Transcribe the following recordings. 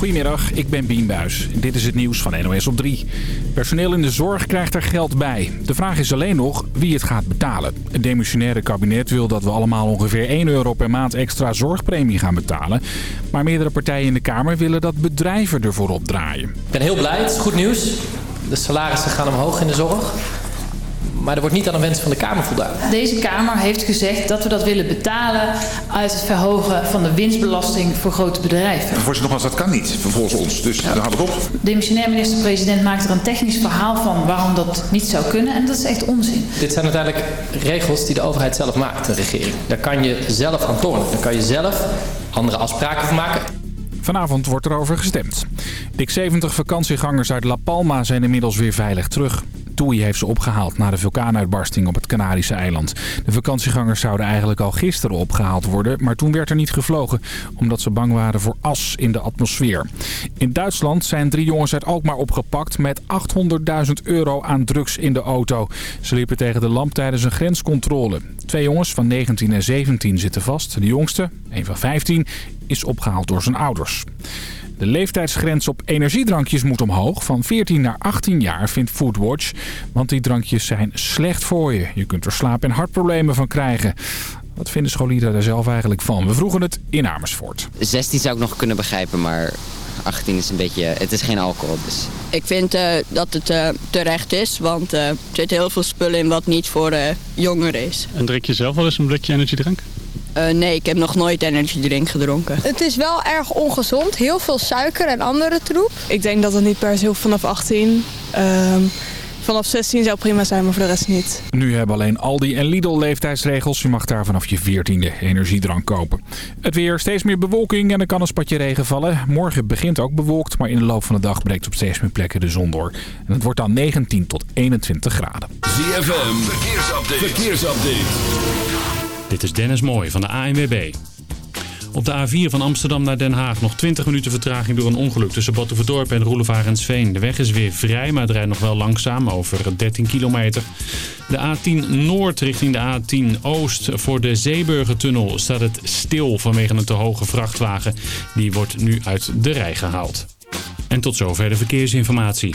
Goedemiddag, ik ben Bien. Dit is het nieuws van NOS op 3. Personeel in de zorg krijgt er geld bij. De vraag is alleen nog wie het gaat betalen. Het demissionaire kabinet wil dat we allemaal ongeveer 1 euro per maand extra zorgpremie gaan betalen. Maar meerdere partijen in de Kamer willen dat bedrijven ervoor opdraaien. Ik ben heel blij, het is goed nieuws. De salarissen gaan omhoog in de zorg. Maar er wordt niet aan de wens van de Kamer voldaan. Deze Kamer heeft gezegd dat we dat willen betalen uit het verhogen van de winstbelasting voor grote bedrijven. Voorzitter, nogmaals, dat kan niet volgens ons. Dus daar houdt het op. De missionair minister-president maakt er een technisch verhaal van waarom dat niet zou kunnen. En dat is echt onzin. Dit zijn uiteindelijk regels die de overheid zelf maakt, de regering. Daar kan je zelf aan tornen. Daar kan je zelf andere afspraken van maken. Vanavond wordt erover gestemd. Dik 70 vakantiegangers uit La Palma zijn inmiddels weer veilig terug. TUI heeft ze opgehaald na de vulkaanuitbarsting op het Canarische eiland. De vakantiegangers zouden eigenlijk al gisteren opgehaald worden, maar toen werd er niet gevlogen omdat ze bang waren voor as in de atmosfeer. In Duitsland zijn drie jongens uit Alkmaar opgepakt met 800.000 euro aan drugs in de auto. Ze liepen tegen de lamp tijdens een grenscontrole. Twee jongens van 19 en 17 zitten vast. De jongste, een van 15, is opgehaald door zijn ouders. De leeftijdsgrens op energiedrankjes moet omhoog. Van 14 naar 18 jaar vindt Foodwatch. Want die drankjes zijn slecht voor je. Je kunt er slaap- en hartproblemen van krijgen. Wat vinden scholieren daar zelf eigenlijk van? We vroegen het in Amersfoort. 16 zou ik nog kunnen begrijpen, maar 18 is een beetje... Het is geen alcohol, dus... Ik vind uh, dat het uh, terecht is, want uh, er zit heel veel spullen in wat niet voor jongeren is. En drink je zelf wel eens een blikje energiedrank? Uh, nee, ik heb nog nooit energiedrink gedronken. Het is wel erg ongezond. Heel veel suiker en andere troep. Ik denk dat het niet per se hoeft vanaf 18. Uh, vanaf 16 zou prima zijn, maar voor de rest niet. Nu hebben alleen Aldi en Lidl leeftijdsregels. Je mag daar vanaf je 14e energiedrank kopen. Het weer, steeds meer bewolking en er kan een spatje regen vallen. Morgen begint ook bewolkt, maar in de loop van de dag breekt op steeds meer plekken de zon door. En het wordt dan 19 tot 21 graden. ZFM, verkeersupdate. verkeersupdate. Dit is Dennis Mooij van de ANWB. Op de A4 van Amsterdam naar Den Haag nog 20 minuten vertraging door een ongeluk tussen Batuverdorp en Roelevaar en Sveen. De weg is weer vrij, maar het rijdt nog wel langzaam, over 13 kilometer. De A10 Noord richting de A10 Oost. Voor de Zeeburgertunnel staat het stil vanwege een te hoge vrachtwagen. Die wordt nu uit de rij gehaald. En tot zover de verkeersinformatie.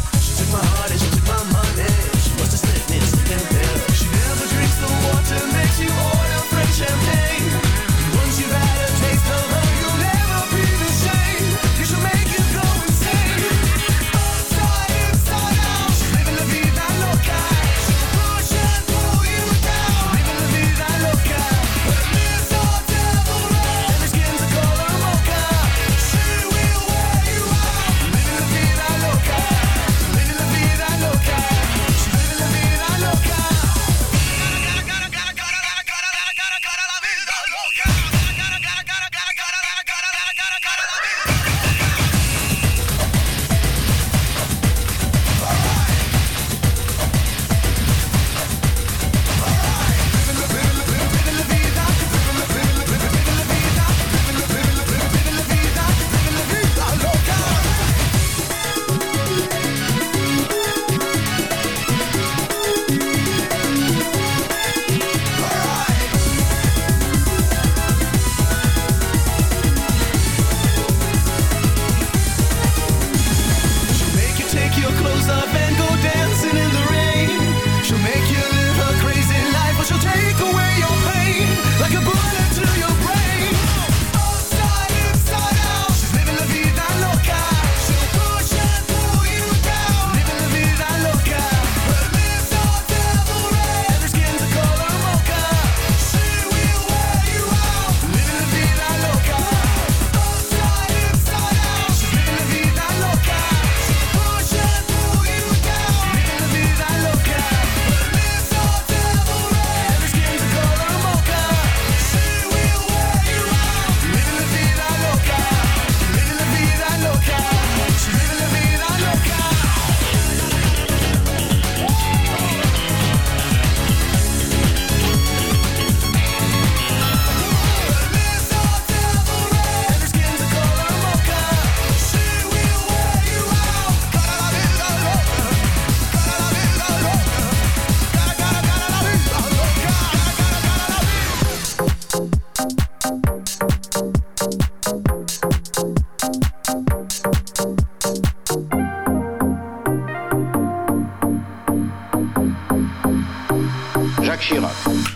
Jacques Chirac.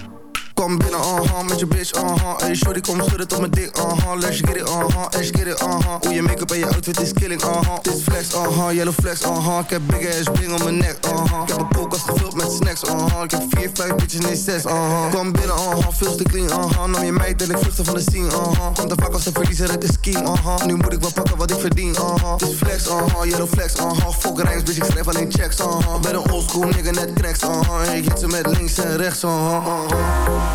Kom binnen, uh-huh, met je bitch, uh-huh. Hey, shorty, kom schudden tot mijn dik, uh-huh. Let's get it, uh-huh, let's get it, uh-huh. Hoe je make-up en je outfit is killing, uh-huh. Dit flex, uh-huh, yellow flex, uh-huh. Ik heb big ass bling om mijn nek, uh-huh. Ik heb een koelkast gevuld met snacks, uh-huh. Ik heb vier, vijf bitches, nee zes, uh-huh. Kom binnen, uh-huh, veel te clean, uh-huh. Nam je meid en ik vluchtte van de scene, uh-huh. Komt te vaak als een verliezer uit de scheme, uh-huh. Nu moet ik wel pakken wat ik verdien, uh-huh. Dit flex, uh-huh, yellow flex, uh-huh. Fuck rijms, bitch, ik schrijf alleen checks, uh-huh. Ben een oldschool nigga, net cracks, uh-huh. Ik hit ze met links en rechts, uh-huh, uh-huh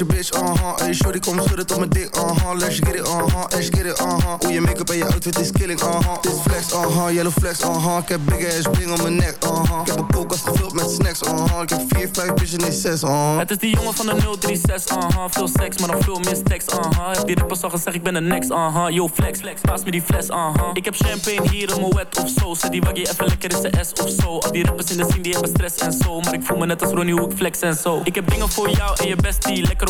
Je bitch, uh-huh. Hey, shorty, kom schudden tot mijn dik, uh-huh. Let's get it, uh-huh, let's get it, uh-huh. Hoe je make-up en je outfit is killing, uh-huh. Dit flex, uh-huh, yellow flex, uh-huh. Ik heb big ass bling om mijn nek, uh-huh. Ik heb een koelkast gevuld met snacks, uh-huh. Ik heb vier, vijf bitches, nee zes, uh-huh. Het is die jongen van de 036, uh-huh. Veel seks, maar nog veel meer stacks, uh-huh. Heb die rappers al gezegd, ik ben de next, uh-huh. Yo, flex, flex, paas me die fles, uh-huh. Ik heb champagne hier in mijn wet of zo. Zet die waggie even lekker in zijn S of zo. Al die rappers in de scene, die hebben stress en zo. Maar ik voel me net als Ronnie, hoe ik flex en zo. Ik heb dingen voor jou en je bestie Lekker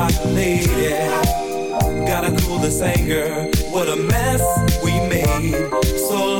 hot, lady. Gotta cool this anger. What a mess we made Zandvoort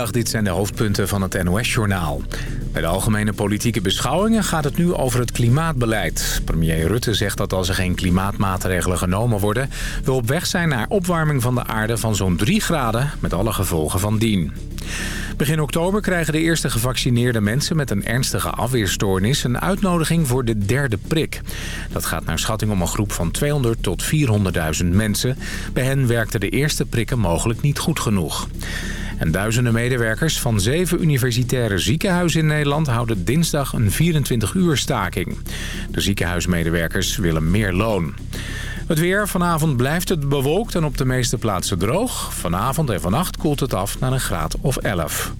Dit zijn de hoofdpunten van het NOS-journaal. Bij de algemene politieke beschouwingen gaat het nu over het klimaatbeleid. Premier Rutte zegt dat als er geen klimaatmaatregelen genomen worden... we op weg zijn naar opwarming van de aarde van zo'n 3 graden... met alle gevolgen van dien. Begin oktober krijgen de eerste gevaccineerde mensen met een ernstige afweerstoornis... een uitnodiging voor de derde prik. Dat gaat naar schatting om een groep van 200 tot 400.000 mensen. Bij hen werkten de eerste prikken mogelijk niet goed genoeg. En duizenden medewerkers van zeven universitaire ziekenhuizen in Nederland houden dinsdag een 24-uur staking. De ziekenhuismedewerkers willen meer loon. Het weer. Vanavond blijft het bewolkt en op de meeste plaatsen droog. Vanavond en vannacht koelt het af naar een graad of 11.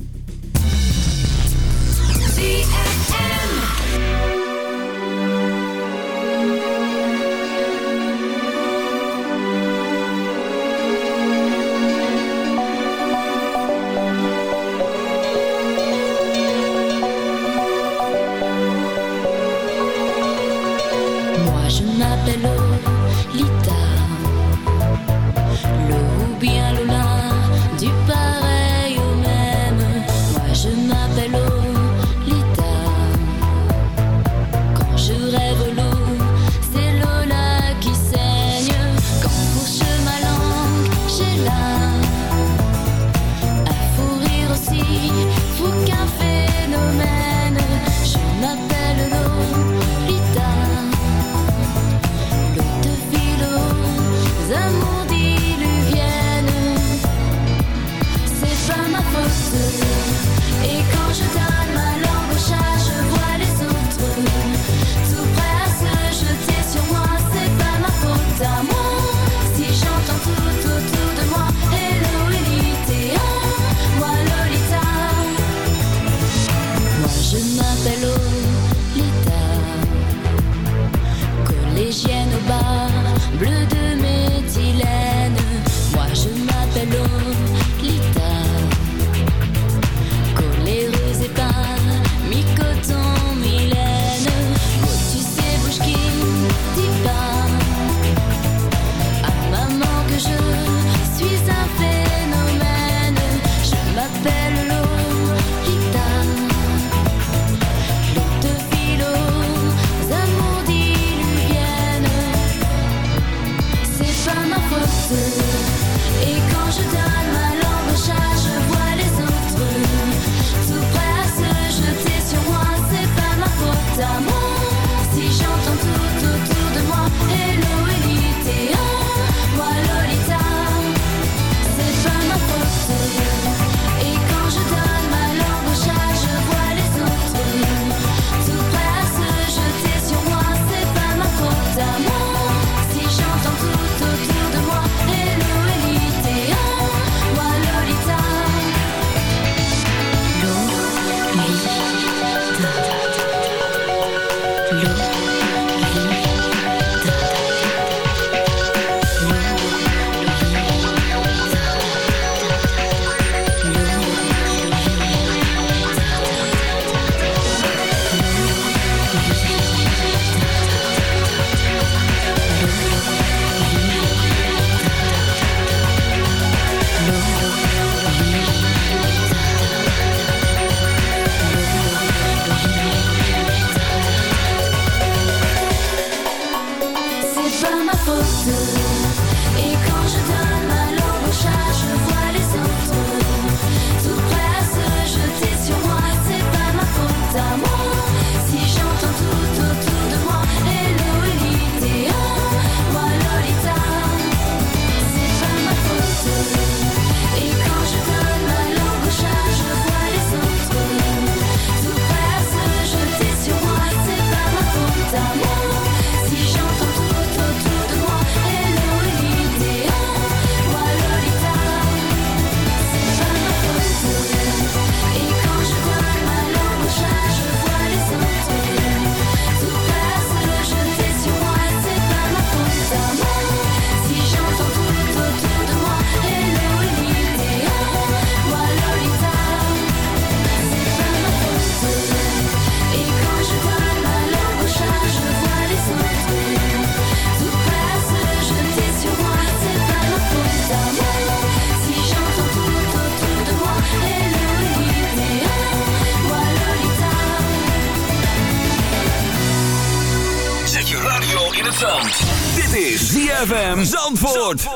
Zandvoort.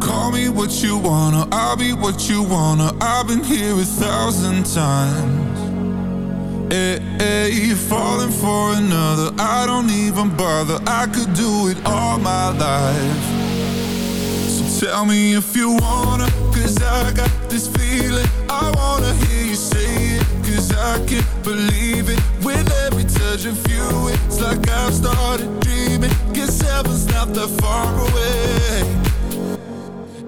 Call me what you wanna, I'll be what you wanna. I've been here a thousand times. Eh, eh, hey, hey, falling for another, I don't even bother. I could do it all my life. So tell me if you wanna, cause I got this feeling. I wanna hear you say I can't believe it. With every touch of you, it's like I've started dreaming. Guess heaven's not that far away.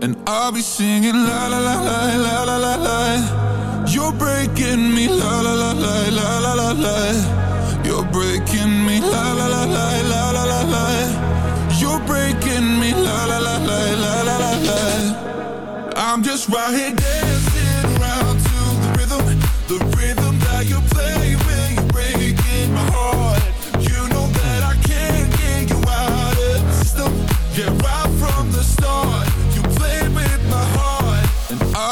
And I'll be singing la la la la la la la la. You're breaking me la la la la la la la la. You're breaking me la la la la la la la la. You're breaking me la la la la la la la la. I'm just right here dancing around to the rhythm, the rhythm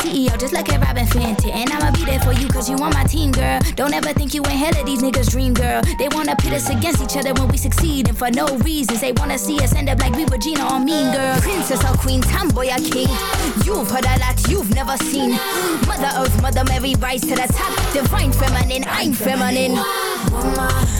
CEO, just like a Robin Fenty. And I'ma be there for you, cause you on my team, girl. Don't ever think you ain't hell of these niggas' dream, girl. They wanna pit us against each other when we succeed. And for no reasons, they wanna see us end up like we Regina or Mean Girl. Princess or Queen, tomboy or king. You've heard a lot you've never seen. Mother Earth, Mother Mary, rise to the top. Divine feminine, I'm feminine. Woman.